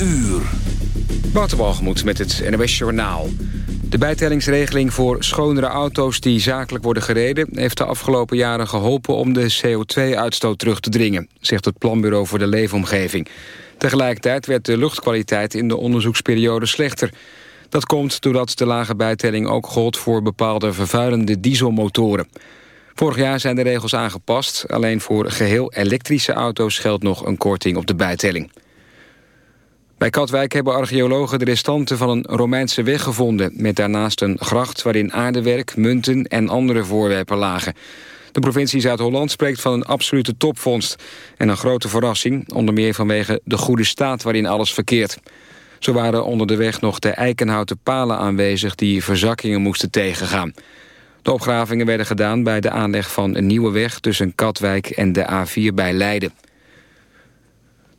uur. Met het NOS Journaal. De bijtellingsregeling voor schonere auto's die zakelijk worden gereden... heeft de afgelopen jaren geholpen om de CO2-uitstoot terug te dringen... zegt het Planbureau voor de Leefomgeving. Tegelijkertijd werd de luchtkwaliteit in de onderzoeksperiode slechter. Dat komt doordat de lage bijtelling ook gold voor bepaalde vervuilende dieselmotoren. Vorig jaar zijn de regels aangepast. Alleen voor geheel elektrische auto's geldt nog een korting op de bijtelling. Bij Katwijk hebben archeologen de restanten van een Romeinse weg gevonden... met daarnaast een gracht waarin aardewerk, munten en andere voorwerpen lagen. De provincie Zuid-Holland spreekt van een absolute topvondst... en een grote verrassing, onder meer vanwege de goede staat waarin alles verkeert. Zo waren onder de weg nog de eikenhouten palen aanwezig... die verzakkingen moesten tegengaan. De opgravingen werden gedaan bij de aanleg van een nieuwe weg... tussen Katwijk en de A4 bij Leiden.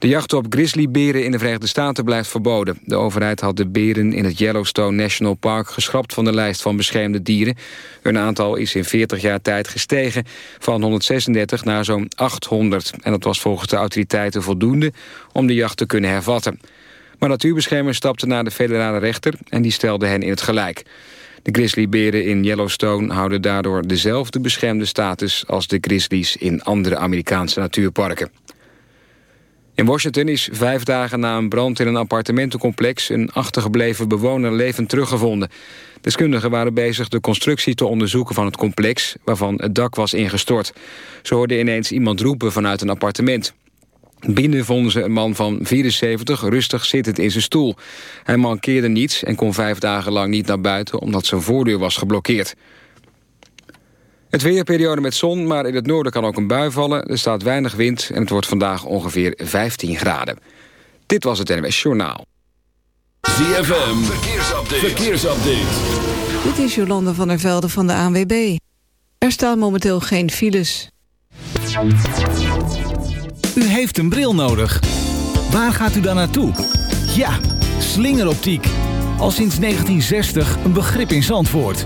De jacht op grizzlyberen in de Verenigde Staten blijft verboden. De overheid had de beren in het Yellowstone National Park geschrapt van de lijst van beschermde dieren. Hun aantal is in 40 jaar tijd gestegen van 136 naar zo'n 800. En dat was volgens de autoriteiten voldoende om de jacht te kunnen hervatten. Maar natuurbeschermers stapten naar de federale rechter en die stelde hen in het gelijk. De grizzlyberen in Yellowstone houden daardoor dezelfde beschermde status als de grizzlies in andere Amerikaanse natuurparken. In Washington is vijf dagen na een brand in een appartementencomplex... een achtergebleven bewoner levend teruggevonden. Deskundigen waren bezig de constructie te onderzoeken van het complex... waarvan het dak was ingestort. Ze hoorden ineens iemand roepen vanuit een appartement. Binnen vonden ze een man van 74 rustig zittend in zijn stoel. Hij mankeerde niets en kon vijf dagen lang niet naar buiten... omdat zijn voordeur was geblokkeerd. Het weerperiode met zon, maar in het noorden kan ook een bui vallen. Er staat weinig wind en het wordt vandaag ongeveer 15 graden. Dit was het NWS Journaal. ZFM, verkeersupdate. verkeersupdate. Dit is Jolande van der Velde van de ANWB. Er staan momenteel geen files. U heeft een bril nodig. Waar gaat u dan naartoe? Ja, slingeroptiek. Al sinds 1960 een begrip in Zandvoort.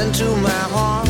Into my heart,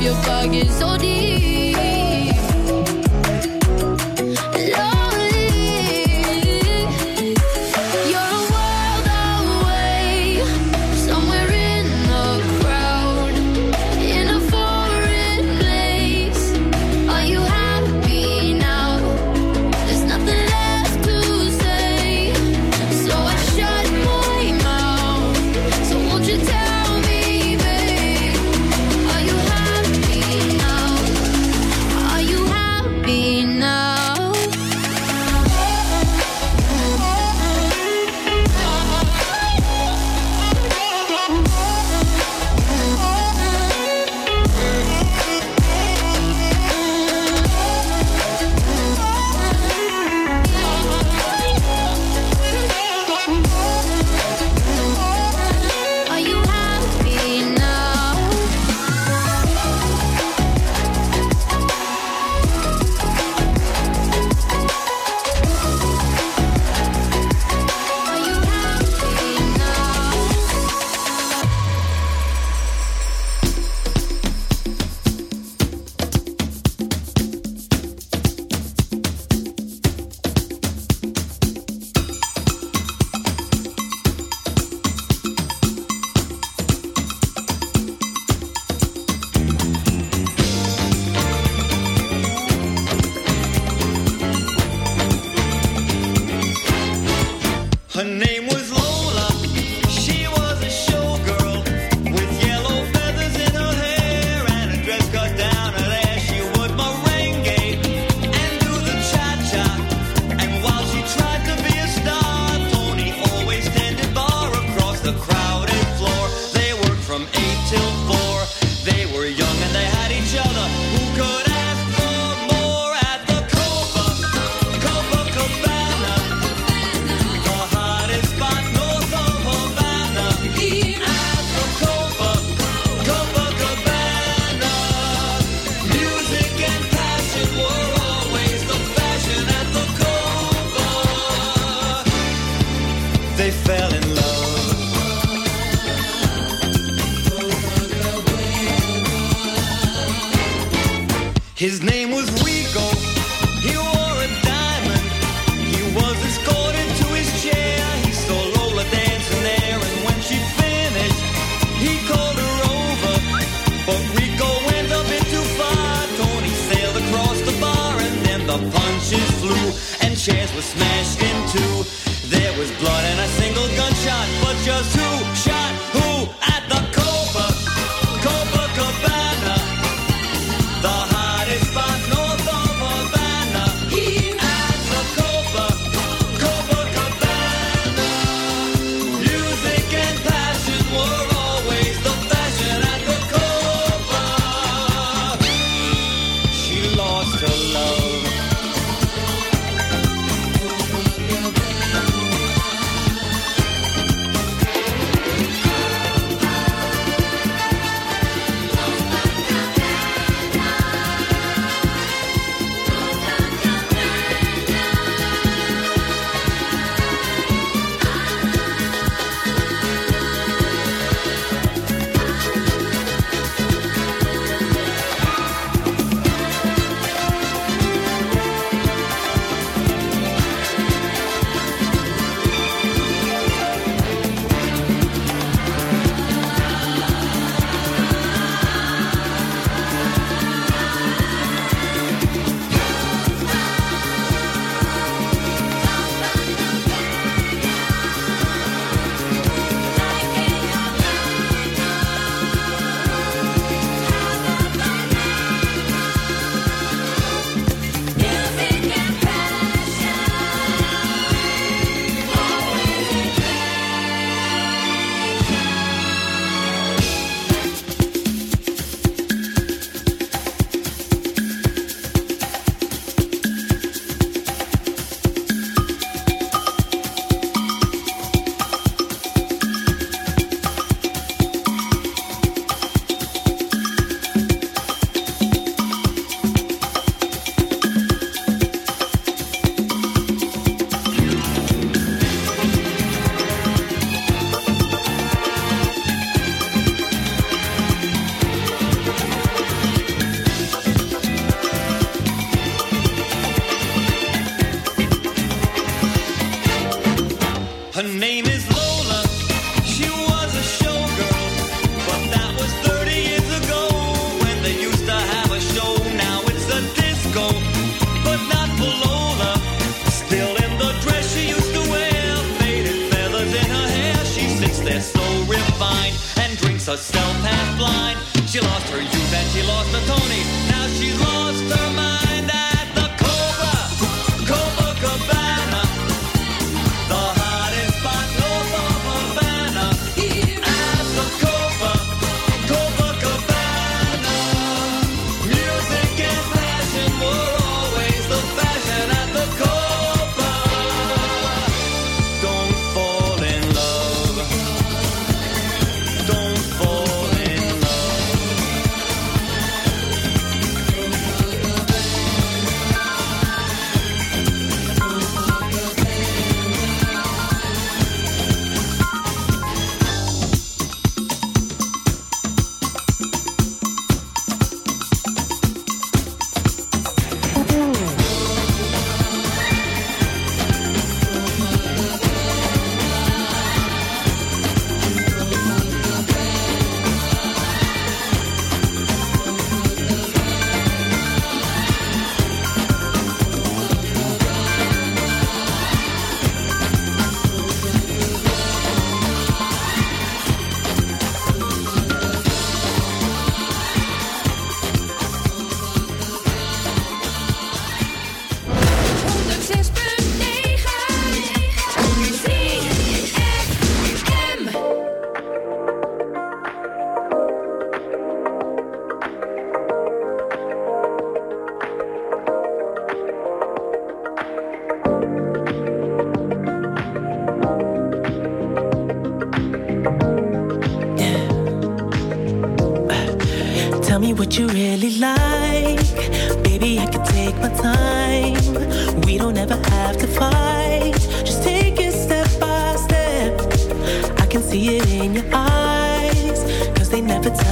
Your bug is so deep.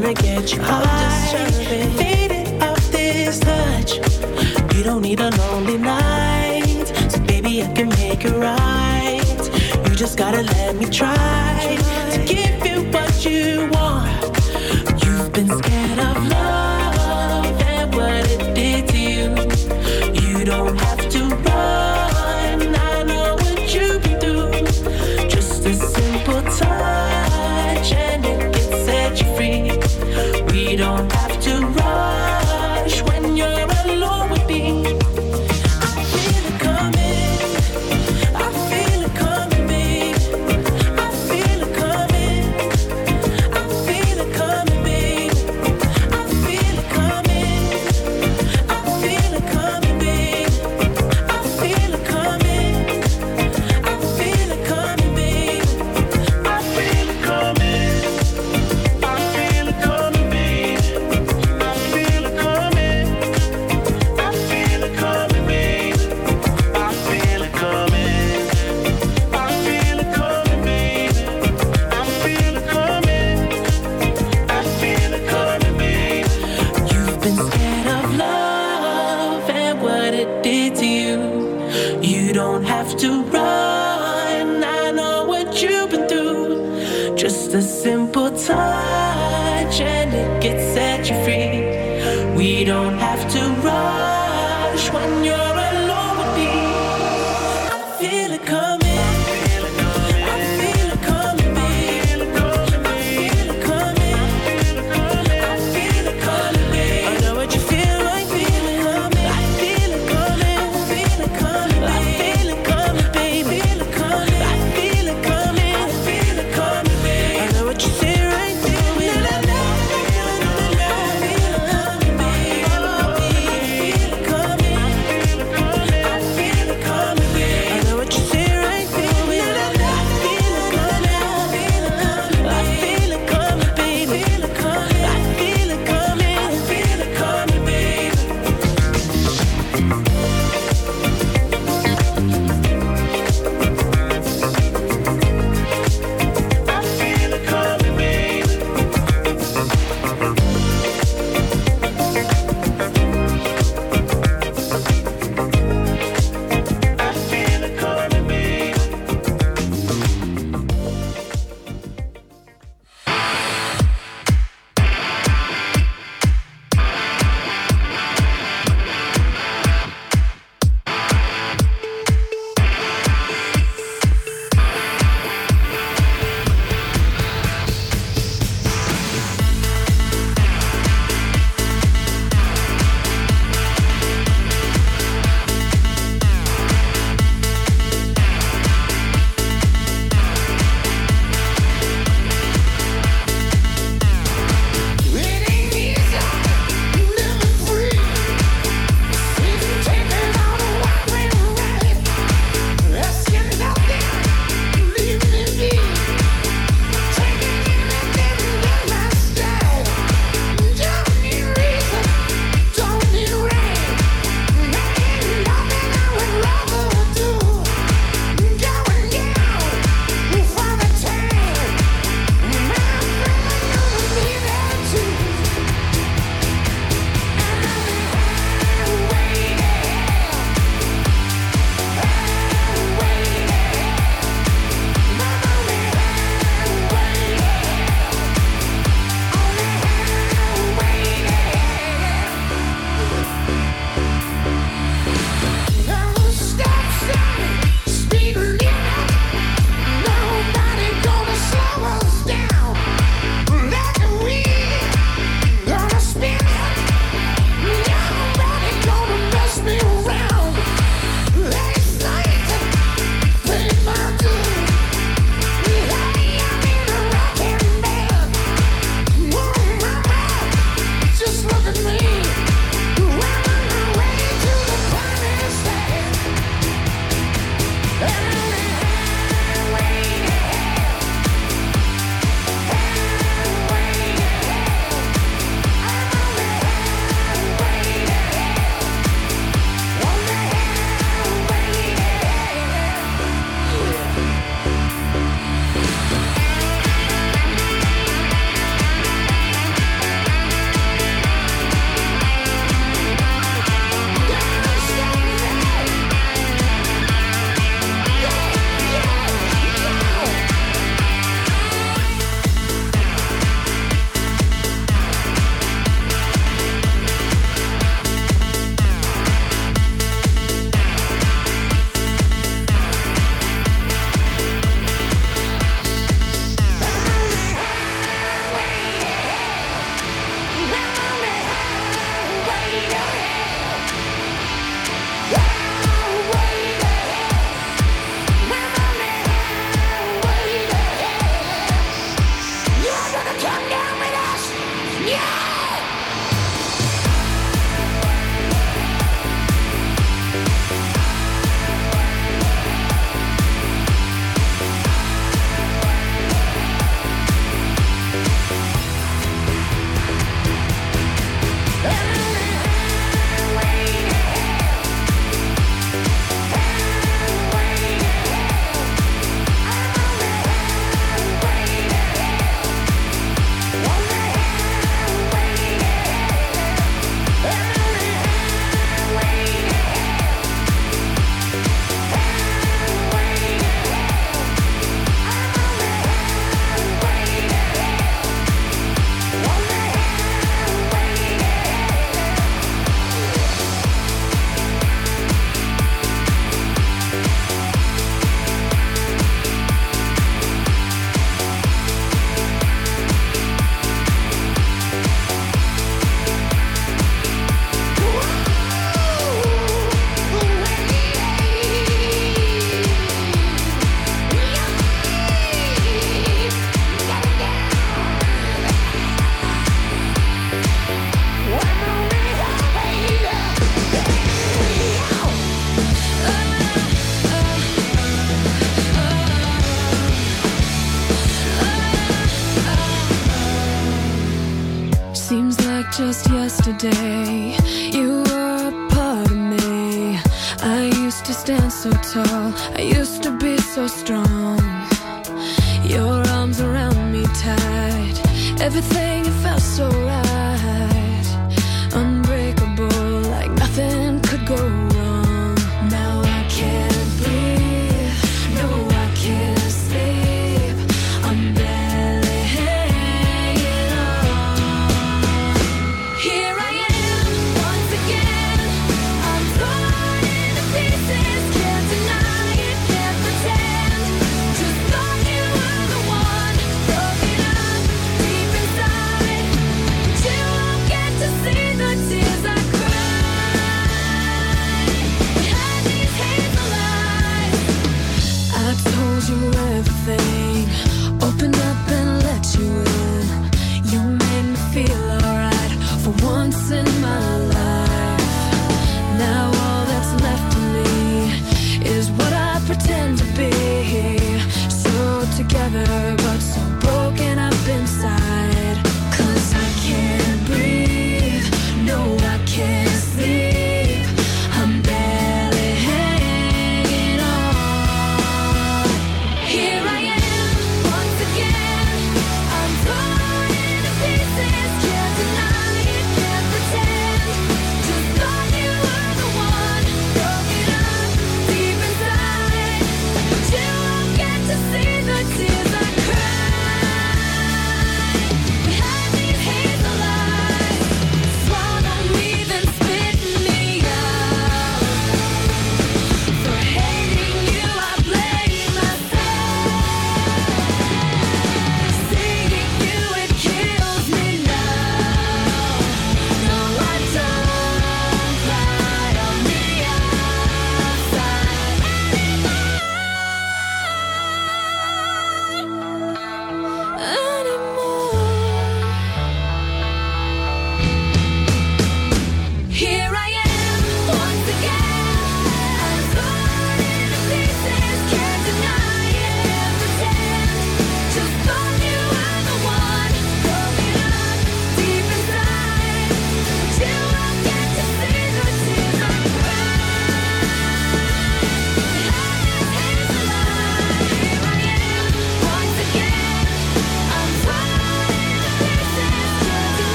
trying to get you high. I'm just trying to off this touch. You don't need a lonely night, so baby I can make it right. You just gotta let me try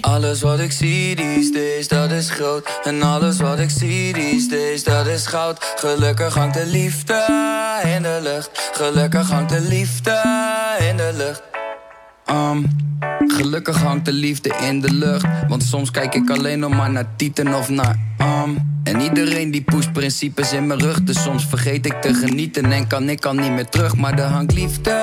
Alles wat ik zie these days, dat is groot. En alles wat ik zie these days, dat is goud. Gelukkig hangt de liefde in de lucht. Gelukkig hangt de liefde in de lucht. Um, gelukkig hangt de liefde in de lucht. Want soms kijk ik alleen nog maar naar Tieten of naar um. En iedereen die pusht principes in mijn rug. Dus soms vergeet ik te genieten en kan ik al niet meer terug. Maar er hangt liefde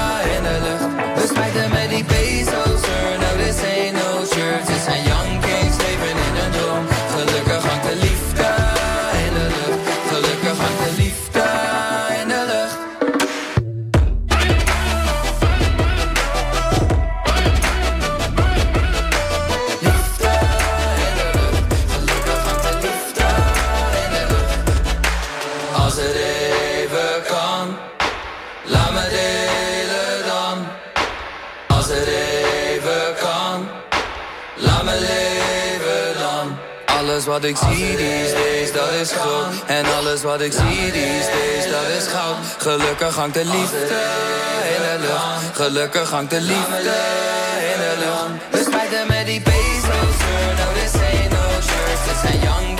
church. Dit wat ik zie these days, dat is groot. En alles wat ik zie these days, dat is goud. Gelukkig hangt de liefde in de lucht. Gelukkig hangt de liefde in de lucht. We spijten met die. No, this ain't no church. Zijn young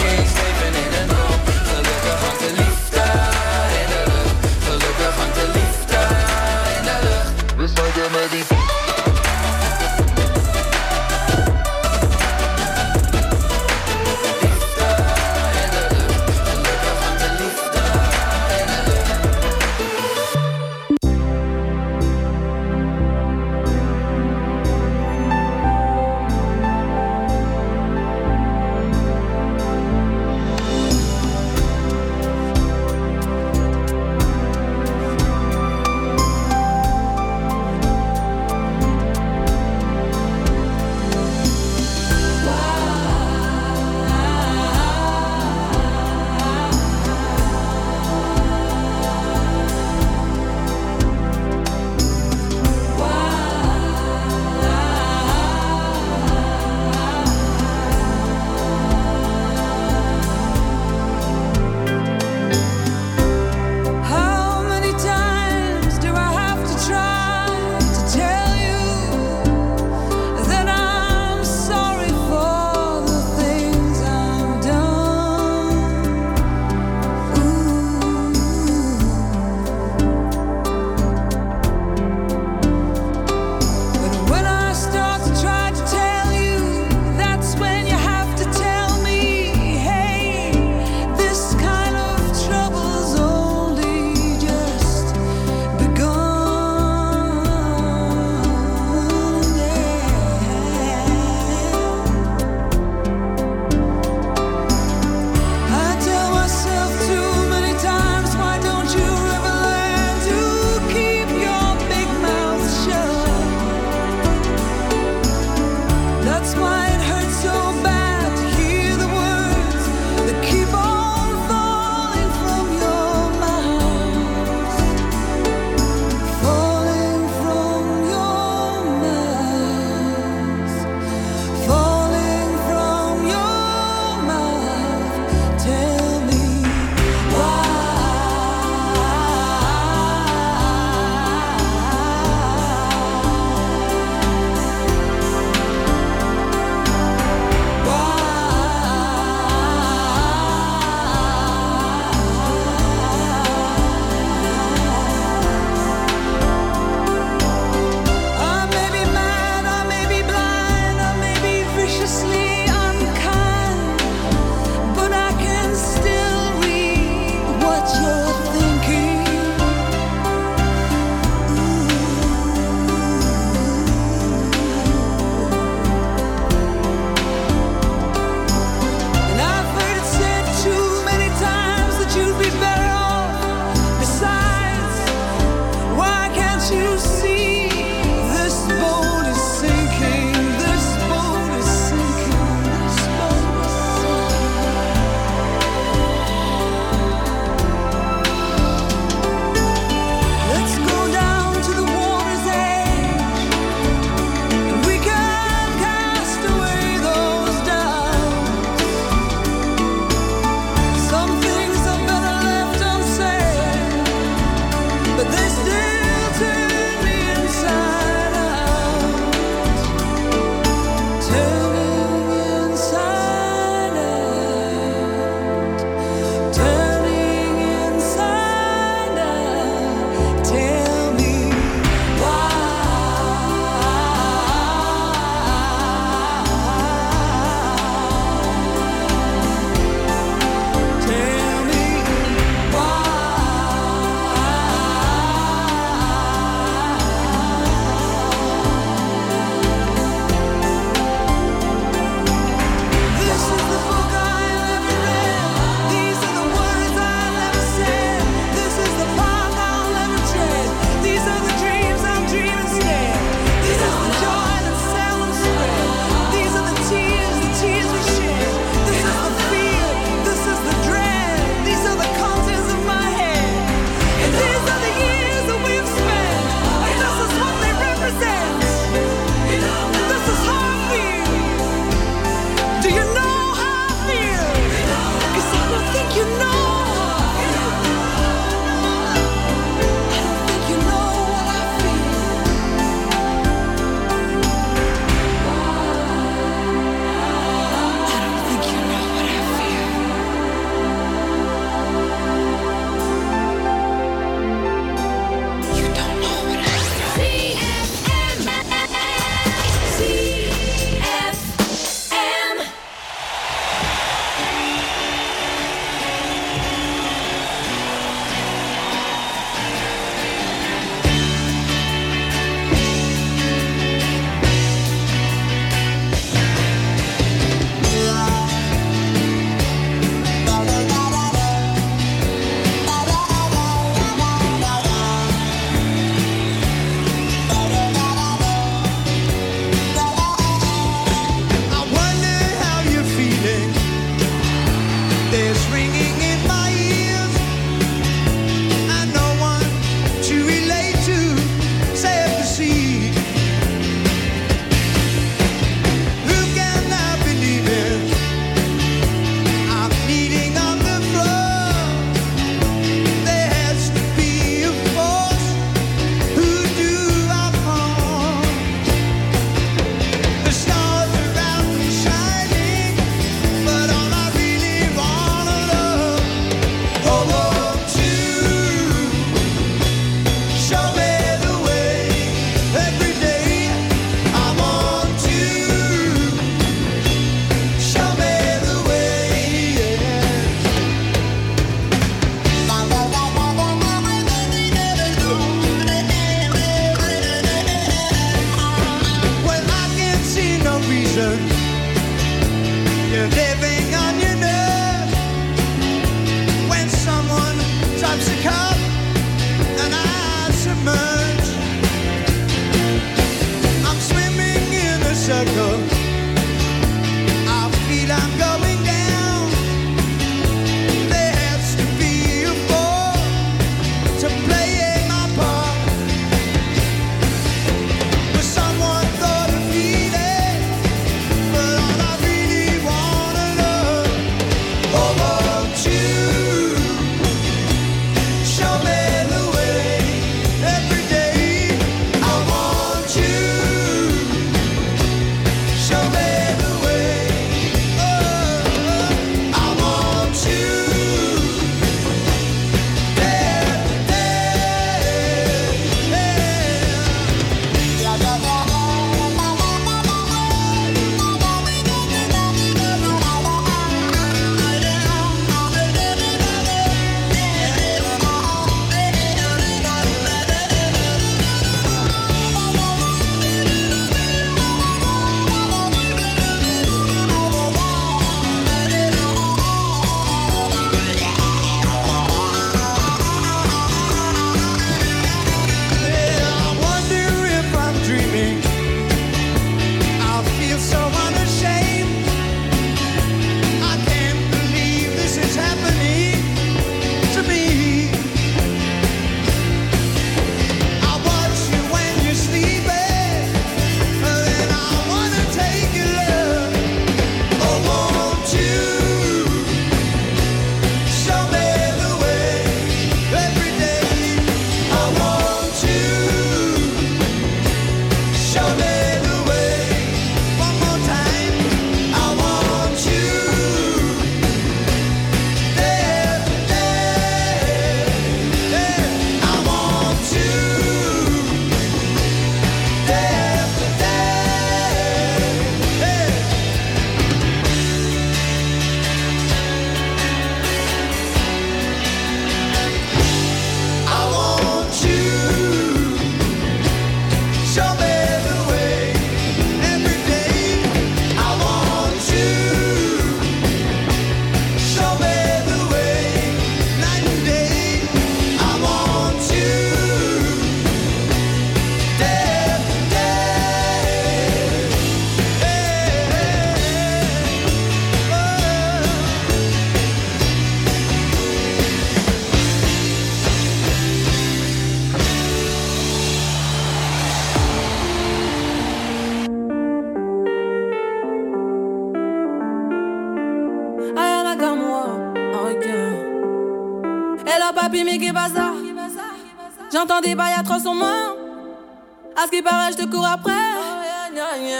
À ce qui paraît, je te cours après.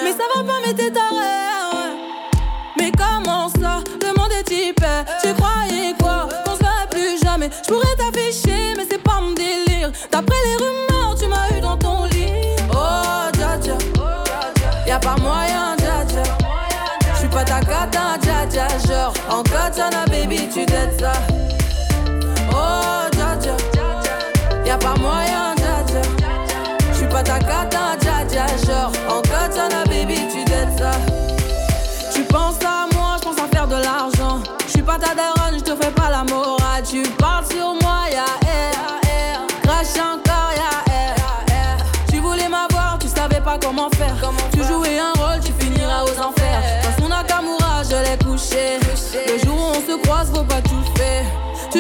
Mais ça va pas, mais t'es taré. Mais comment ça? Le monde est hyper. Tu croyais quoi? Qu'on se verrait plus jamais. Je pourrais t'afficher, mais c'est pas mon délire. D'après les rumeurs, tu m'as eu dans ton lit. Oh, dja dja. Y'a pas moyen, dja dja. J'suis pas ta cata, dja dja. Genre, en katana, baby, tu t'aides ça. Oh, dja dja. Y'a pas moyen,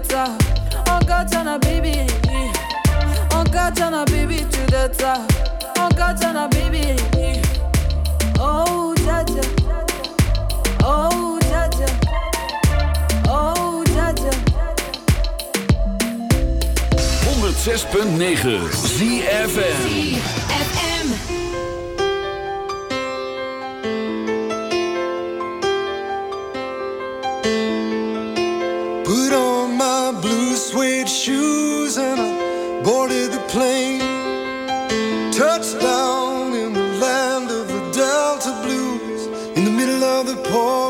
Baby, tu dettes ça. En katana, baby. En katana, baby, tu dettes ça. En katana, baby. Oh, dja. Oh, dja. Oh, dja. 106.9 ZFM. Shoes and I boarded the plane. Touchdown in the land of the Delta Blues in the middle of the pouring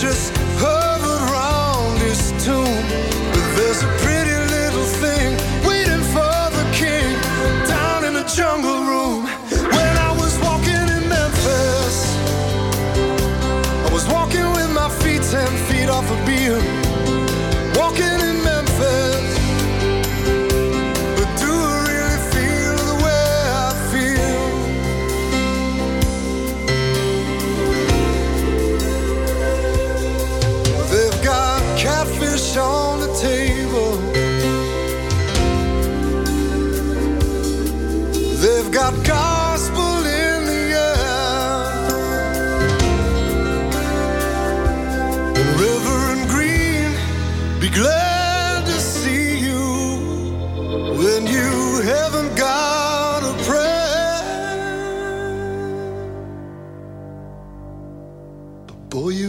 Just hovered his tomb. But there's a pretty little thing waiting for the king down in the jungle room. When I was walking in Memphis, I was walking with my feet ten feet off a beam.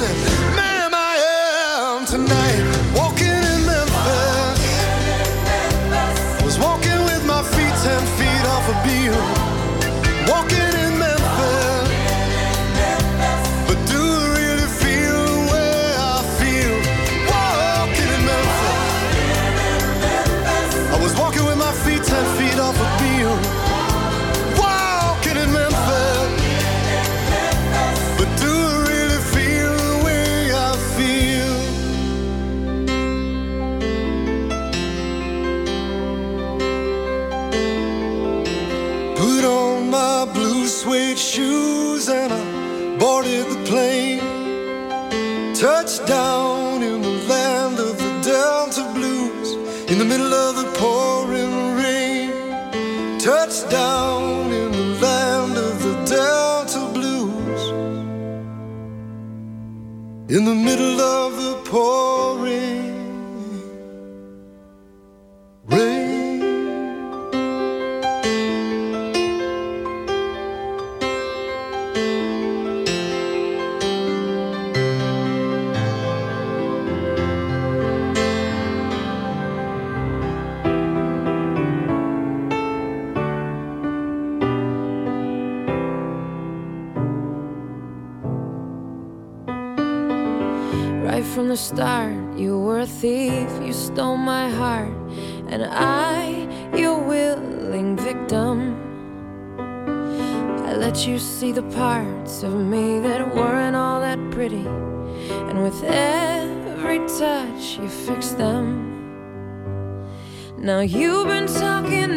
listen. you fixed them. Now you've been talking